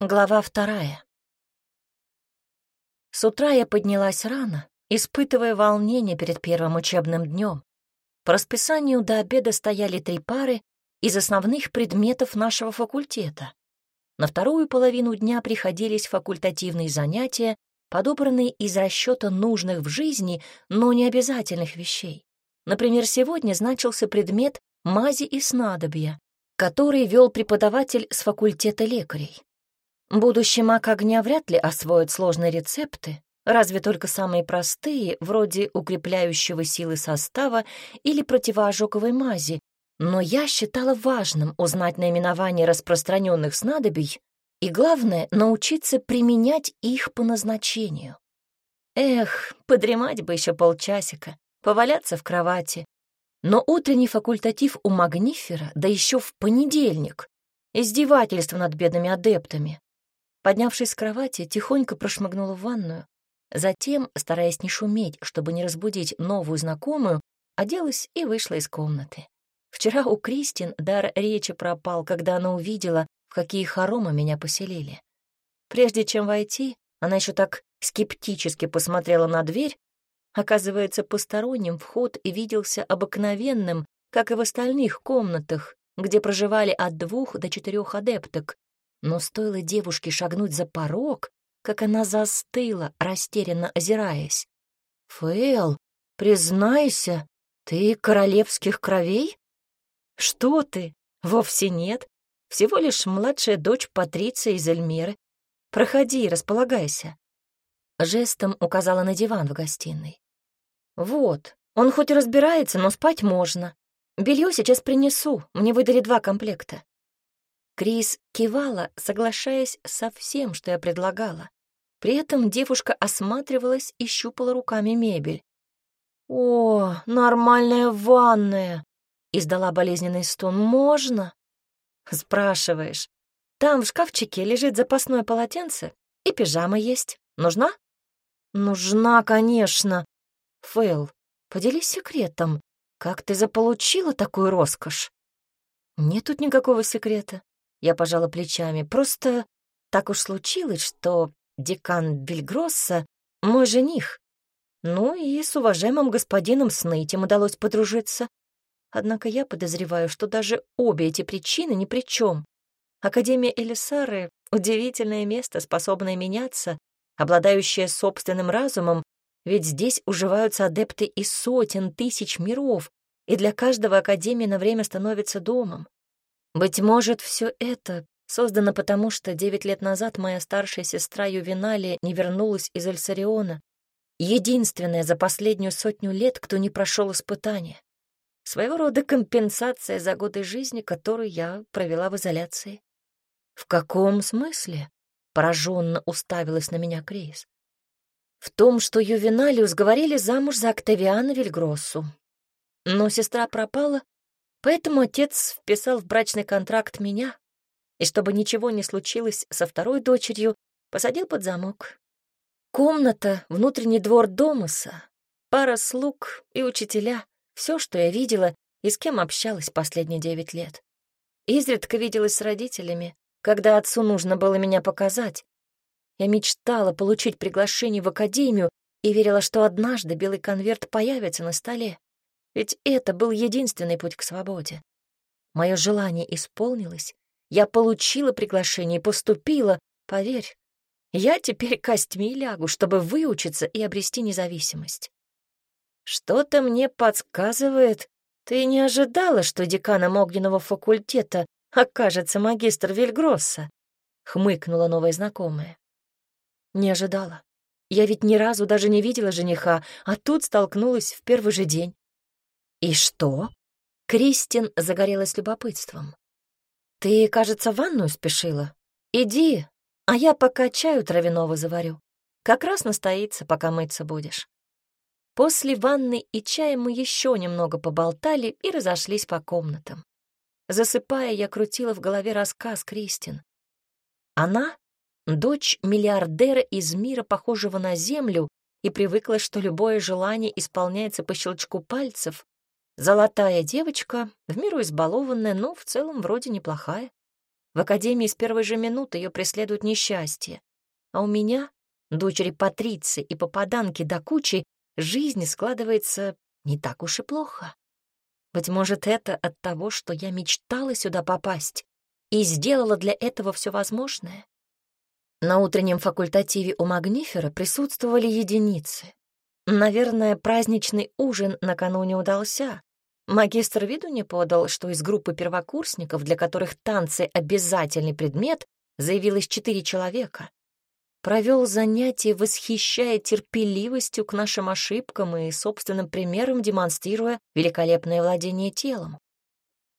Глава вторая. С утра я поднялась рано, испытывая волнение перед первым учебным днем. По расписанию до обеда стояли три пары из основных предметов нашего факультета. На вторую половину дня приходились факультативные занятия, подобранные из расчета нужных в жизни, но не обязательных вещей. Например, сегодня значился предмет мази и снадобья, который вел преподаватель с факультета лекарей. Будущий маг огня вряд ли освоит сложные рецепты, разве только самые простые, вроде укрепляющего силы состава или противоожоговой мази, но я считала важным узнать наименование распространенных снадобий и, главное, научиться применять их по назначению. Эх, подремать бы еще полчасика, поваляться в кровати. Но утренний факультатив у Магнифера, да еще в понедельник, издевательство над бедными адептами. Поднявшись с кровати, тихонько прошмыгнула в ванную. Затем, стараясь не шуметь, чтобы не разбудить новую знакомую, оделась и вышла из комнаты. Вчера у Кристин дар речи пропал, когда она увидела, в какие хоромы меня поселили. Прежде чем войти, она еще так скептически посмотрела на дверь. Оказывается, посторонним вход и виделся обыкновенным, как и в остальных комнатах, где проживали от двух до четырех адепток, но стоило девушке шагнуть за порог, как она застыла, растерянно озираясь. «Фэл, признайся, ты королевских кровей?» «Что ты? Вовсе нет. Всего лишь младшая дочь Патриция из Эльмиры. Проходи, располагайся». Жестом указала на диван в гостиной. «Вот, он хоть и разбирается, но спать можно. Белье сейчас принесу, мне выдали два комплекта. Крис кивала, соглашаясь со всем, что я предлагала. При этом девушка осматривалась и щупала руками мебель. «О, нормальная ванная!» — издала болезненный стон. «Можно?» «Спрашиваешь. Там в шкафчике лежит запасное полотенце и пижама есть. Нужна?» «Нужна, конечно. Фэл, поделись секретом. Как ты заполучила такую роскошь?» «Нет тут никакого секрета. Я пожала плечами. Просто так уж случилось, что декан Бельгросса — мой жених. Ну и с уважаемым господином Снейтем удалось подружиться. Однако я подозреваю, что даже обе эти причины ни при чем. Академия Элисары — удивительное место, способное меняться, обладающее собственным разумом, ведь здесь уживаются адепты из сотен тысяч миров, и для каждого Академия на время становится домом. Быть может, все это создано потому, что девять лет назад моя старшая сестра Ювеналия не вернулась из Эльсариона, единственная за последнюю сотню лет, кто не прошел испытания. Своего рода компенсация за годы жизни, которую я провела в изоляции. «В каком смысле?» — пораженно уставилась на меня Крис. «В том, что Ювеналиус говорили замуж за Октавиана Вильгроссу. Но сестра пропала, Поэтому отец вписал в брачный контракт меня, и чтобы ничего не случилось со второй дочерью, посадил под замок. Комната, внутренний двор Домаса, пара слуг и учителя — все, что я видела и с кем общалась последние девять лет. Изредка виделась с родителями, когда отцу нужно было меня показать. Я мечтала получить приглашение в академию и верила, что однажды белый конверт появится на столе. Ведь это был единственный путь к свободе. Мое желание исполнилось. Я получила приглашение и поступила. Поверь, я теперь костьми лягу, чтобы выучиться и обрести независимость. Что-то мне подсказывает, ты не ожидала, что деканом огненного факультета окажется магистр Вильгросса? Хмыкнула новая знакомая. Не ожидала. Я ведь ни разу даже не видела жениха, а тут столкнулась в первый же день. «И что?» Кристин загорелась любопытством. «Ты, кажется, в ванную спешила? Иди, а я пока чаю травяного заварю. Как раз настоится, пока мыться будешь». После ванны и чая мы еще немного поболтали и разошлись по комнатам. Засыпая, я крутила в голове рассказ Кристин. Она — дочь миллиардера из мира, похожего на Землю, и привыкла, что любое желание исполняется по щелчку пальцев, Золотая девочка, в миру избалованная, но в целом вроде неплохая. В академии с первой же минуты ее преследует несчастье. А у меня, дочери Патриции и попаданки до кучи, жизнь складывается не так уж и плохо. Быть может, это от того, что я мечтала сюда попасть и сделала для этого все возможное? На утреннем факультативе у Магнифера присутствовали единицы. Наверное, праздничный ужин накануне удался. Магистр виду не подал, что из группы первокурсников, для которых танцы — обязательный предмет, заявилось четыре человека. Провел занятие, восхищая терпеливостью к нашим ошибкам и собственным примером демонстрируя великолепное владение телом.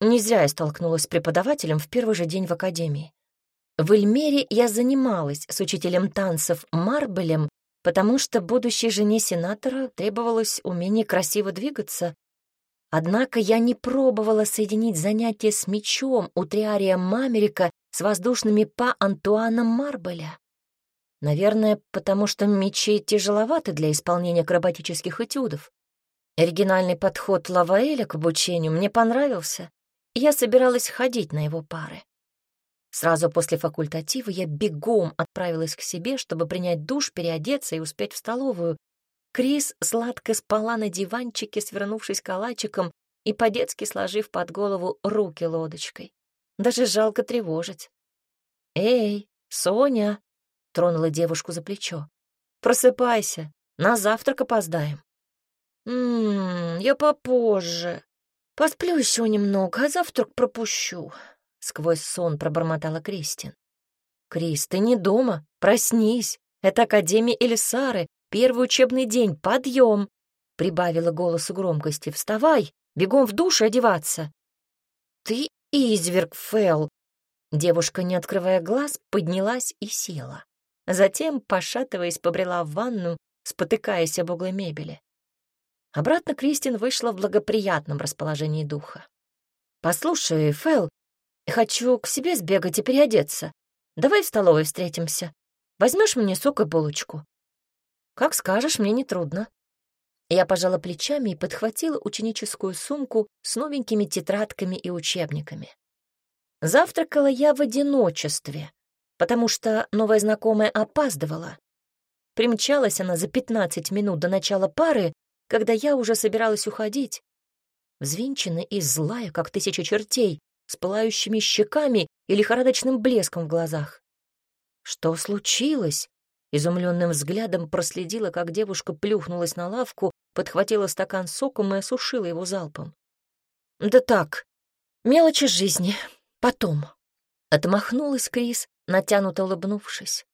Не зря я столкнулась с преподавателем в первый же день в академии. В Эльмере я занималась с учителем танцев Марбелем, потому что будущей жене сенатора требовалось умение красиво двигаться. Однако я не пробовала соединить занятия с мечом у Триария Мамерика с воздушными па Антуаном Марбеля. Наверное, потому что мечи тяжеловаты для исполнения акробатических этюдов. Оригинальный подход Лаваэля к обучению мне понравился, и я собиралась ходить на его пары. Сразу после факультатива я бегом отправилась к себе, чтобы принять душ, переодеться и успеть в столовую. Крис сладко спала на диванчике, свернувшись калачиком и по-детски сложив под голову руки лодочкой. Даже жалко тревожить. «Эй, Соня!» тронула девушку за плечо. «Просыпайся, на завтрак опоздаем». «Ммм, я попозже. Посплю еще немного, а завтрак пропущу», — сквозь сон пробормотала Кристин. «Крис, ты не дома, проснись. Это Академия Элисары, первый учебный день, подъем!» — прибавила голосу громкости. «Вставай, бегом в душ одеваться». «Ты изверг, Фэл!» Девушка, не открывая глаз, поднялась и села. Затем, пошатываясь, побрела в ванну, спотыкаясь об углы мебели. Обратно Кристин вышла в благоприятном расположении духа. «Послушай, Фэл, хочу к себе сбегать и переодеться. Давай в столовой встретимся. Возьмешь мне сок и булочку?» «Как скажешь, мне нетрудно». Я пожала плечами и подхватила ученическую сумку с новенькими тетрадками и учебниками. Завтракала я в одиночестве, потому что новая знакомая опаздывала. Примчалась она за 15 минут до начала пары, когда я уже собиралась уходить. Взвинченная и злая, как тысяча чертей, с пылающими щеками и лихорадочным блеском в глазах. «Что случилось?» Изумленным взглядом проследила, как девушка плюхнулась на лавку, подхватила стакан соком и осушила его залпом. «Да так, мелочи жизни. Потом». Отмахнулась Крис, натянуто улыбнувшись.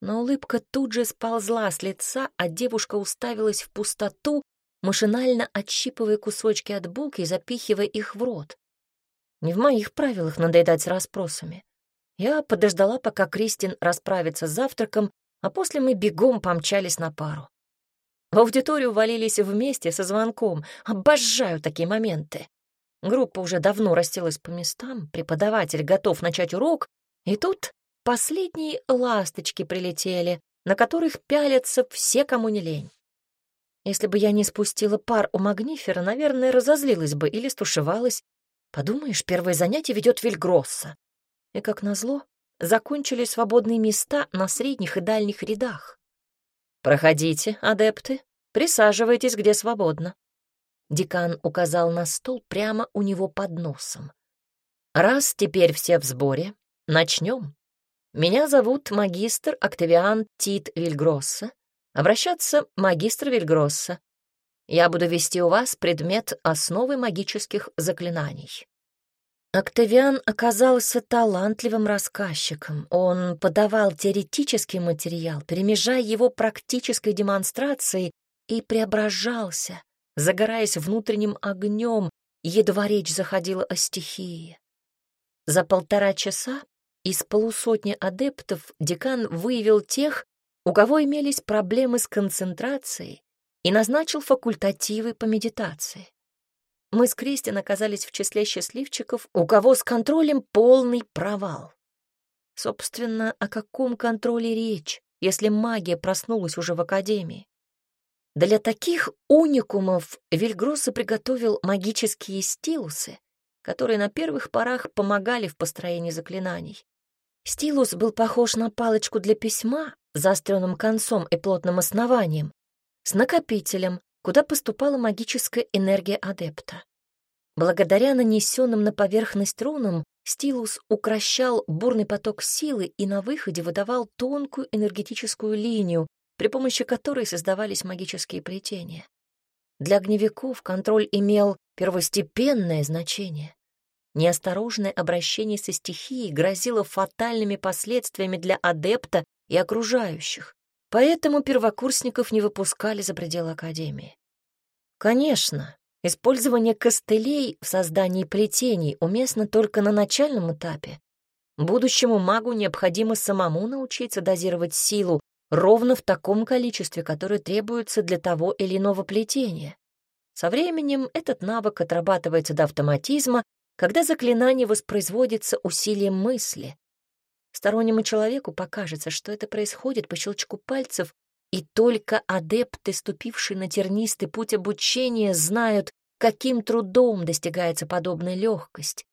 Но улыбка тут же сползла с лица, а девушка уставилась в пустоту, машинально отщипывая кусочки от булки и запихивая их в рот. Не в моих правилах надоедать с расспросами. Я подождала, пока Кристин расправится с завтраком, а после мы бегом помчались на пару. В аудиторию валились вместе со звонком. Обожаю такие моменты. Группа уже давно расселась по местам, преподаватель готов начать урок, и тут Последние ласточки прилетели, на которых пялятся все, кому не лень. Если бы я не спустила пар у Магнифера, наверное, разозлилась бы или стушевалась. Подумаешь, первое занятие ведет Вильгросса. И, как назло, закончили свободные места на средних и дальних рядах. «Проходите, адепты, присаживайтесь, где свободно». Декан указал на стол прямо у него под носом. «Раз теперь все в сборе, начнем». Меня зовут магистр Октавиан Тит Вильгросса. Обращаться магистр Вильгросса. Я буду вести у вас предмет основы магических заклинаний. Октавиан оказался талантливым рассказчиком. Он подавал теоретический материал, перемежая его практической демонстрацией, и преображался, загораясь внутренним огнем, едва речь заходила о стихии. За полтора часа из полусотни адептов декан выявил тех, у кого имелись проблемы с концентрацией, и назначил факультативы по медитации. Мы с Кристин оказались в числе счастливчиков, у кого с контролем полный провал. Собственно, о каком контроле речь, если магия проснулась уже в Академии? Для таких уникумов Вильгросса приготовил магические стилусы, которые на первых порах помогали в построении заклинаний. Стилус был похож на палочку для письма заостренным концом и плотным основанием, с накопителем, куда поступала магическая энергия адепта. Благодаря нанесенным на поверхность рунам стилус укращал бурный поток силы и на выходе выдавал тонкую энергетическую линию, при помощи которой создавались магические плетения. Для огневиков контроль имел первостепенное значение. Неосторожное обращение со стихией грозило фатальными последствиями для адепта и окружающих, поэтому первокурсников не выпускали за пределы Академии. Конечно, использование костылей в создании плетений уместно только на начальном этапе. Будущему магу необходимо самому научиться дозировать силу ровно в таком количестве, которое требуется для того или иного плетения. Со временем этот навык отрабатывается до автоматизма когда заклинание воспроизводится усилием мысли. Стороннему человеку покажется, что это происходит по щелчку пальцев, и только адепты, ступившие на тернистый путь обучения, знают, каким трудом достигается подобная легкость.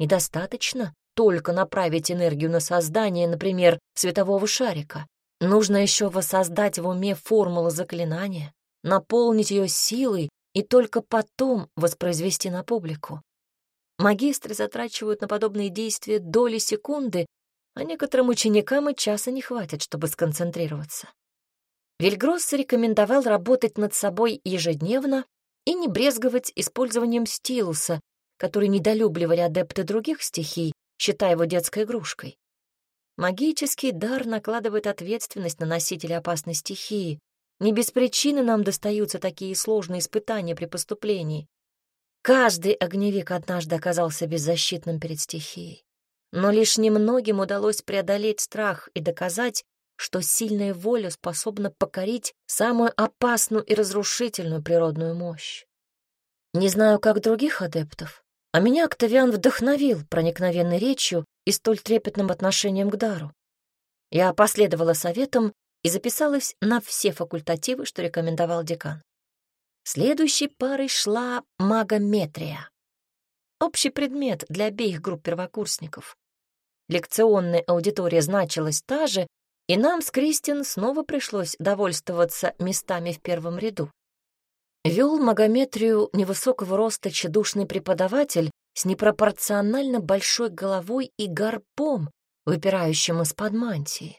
Недостаточно только направить энергию на создание, например, светового шарика. Нужно еще воссоздать в уме формулу заклинания, наполнить ее силой и только потом воспроизвести на публику. Магистры затрачивают на подобные действия доли секунды, а некоторым ученикам и часа не хватит, чтобы сконцентрироваться. Вильгросс рекомендовал работать над собой ежедневно и не брезговать использованием стилуса, который недолюбливали адепты других стихий, считая его детской игрушкой. Магический дар накладывает ответственность на носителя опасной стихии. Не без причины нам достаются такие сложные испытания при поступлении. Каждый огневик однажды оказался беззащитным перед стихией. Но лишь немногим удалось преодолеть страх и доказать, что сильная воля способна покорить самую опасную и разрушительную природную мощь. Не знаю, как других адептов, а меня Октавиан вдохновил проникновенной речью и столь трепетным отношением к дару. Я последовала советам и записалась на все факультативы, что рекомендовал декан. Следующей парой шла магометрия. Общий предмет для обеих групп первокурсников. Лекционная аудитория значилась та же, и нам с Кристин снова пришлось довольствоваться местами в первом ряду. Вел магометрию невысокого роста тщедушный преподаватель с непропорционально большой головой и горбом, выпирающим из-под мантии.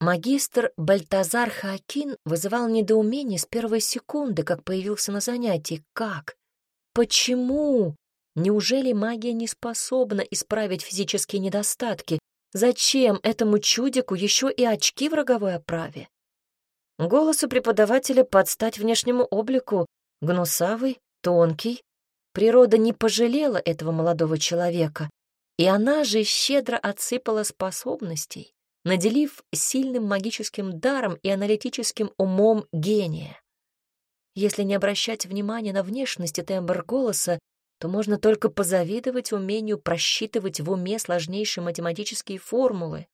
Магистр Бальтазар Хакин вызывал недоумение с первой секунды, как появился на занятии. Как? Почему? Неужели магия не способна исправить физические недостатки? Зачем этому чудику еще и очки в роговой оправе? Голос у преподавателя подстать внешнему облику, гнусавый, тонкий. Природа не пожалела этого молодого человека, и она же щедро отсыпала способностей наделив сильным магическим даром и аналитическим умом гения. Если не обращать внимания на внешность и тембр голоса, то можно только позавидовать умению просчитывать в уме сложнейшие математические формулы.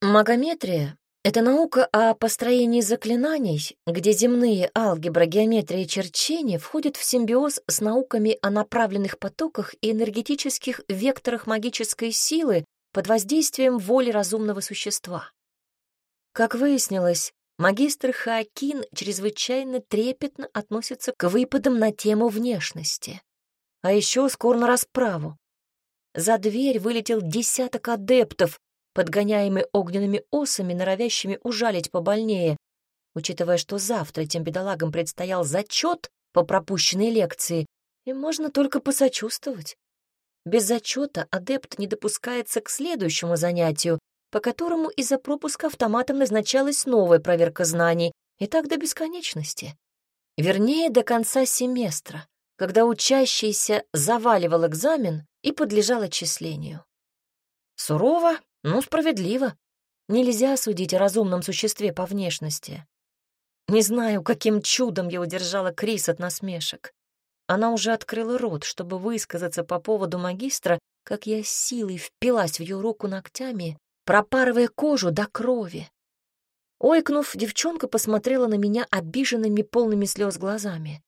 Магометрия — это наука о построении заклинаний, где земные алгебра, геометрия и черчение входят в симбиоз с науками о направленных потоках и энергетических векторах магической силы, под воздействием воли разумного существа. Как выяснилось, магистр Хаакин чрезвычайно трепетно относится к выпадам на тему внешности. А еще скоро на расправу. За дверь вылетел десяток адептов, подгоняемый огненными осами, норовящими ужалить побольнее, учитывая, что завтра этим бедолагам предстоял зачет по пропущенной лекции, и можно только посочувствовать. Без зачета адепт не допускается к следующему занятию, по которому из-за пропуска автоматом назначалась новая проверка знаний, и так до бесконечности. Вернее, до конца семестра, когда учащийся заваливал экзамен и подлежал отчислению. Сурово, но справедливо. Нельзя судить о разумном существе по внешности. Не знаю, каким чудом я удержала Крис от насмешек. Она уже открыла рот, чтобы высказаться по поводу магистра, как я силой впилась в ее руку ногтями, пропарывая кожу до крови. Ойкнув, девчонка посмотрела на меня обиженными, полными слез глазами.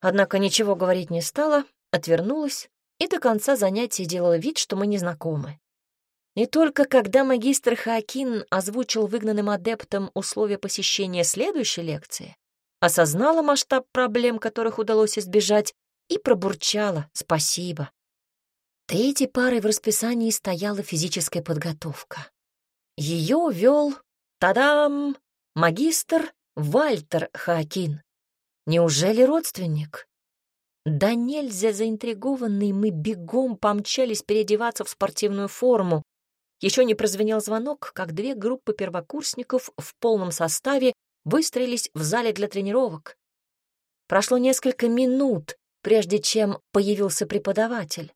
Однако ничего говорить не стала, отвернулась и до конца занятия делала вид, что мы не знакомы. И только когда магистр Хаакин озвучил выгнанным адептам условия посещения следующей лекции, осознала масштаб проблем, которых удалось избежать, и пробурчала «спасибо». Третьей парой в расписании стояла физическая подготовка. Ее вел, тадам, магистр Вальтер Хаакин. Неужели родственник? Да нельзя заинтригованные мы бегом помчались переодеваться в спортивную форму. Еще не прозвенел звонок, как две группы первокурсников в полном составе выстроились в зале для тренировок. Прошло несколько минут, прежде чем появился преподаватель.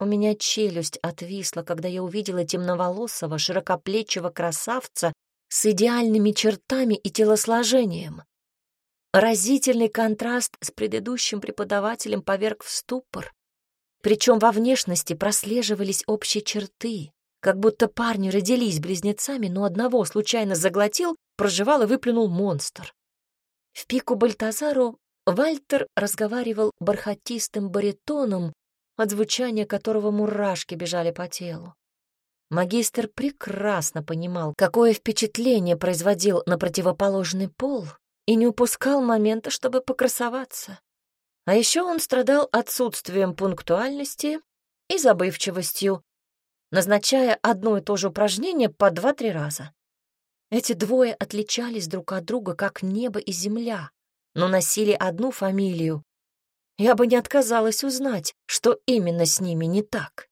У меня челюсть отвисла, когда я увидела темноволосого, широкоплечего красавца с идеальными чертами и телосложением. Разительный контраст с предыдущим преподавателем поверг в ступор. Причем во внешности прослеживались общие черты, как будто парни родились близнецами, но одного случайно заглотил, проживал и выплюнул монстр. В пику Бальтазару Вальтер разговаривал бархатистым баритоном, от звучания которого мурашки бежали по телу. Магистр прекрасно понимал, какое впечатление производил на противоположный пол, и не упускал момента, чтобы покрасоваться. А еще он страдал отсутствием пунктуальности и забывчивостью, назначая одно и то же упражнение по два-три раза. Эти двое отличались друг от друга, как небо и земля, но носили одну фамилию. Я бы не отказалась узнать, что именно с ними не так.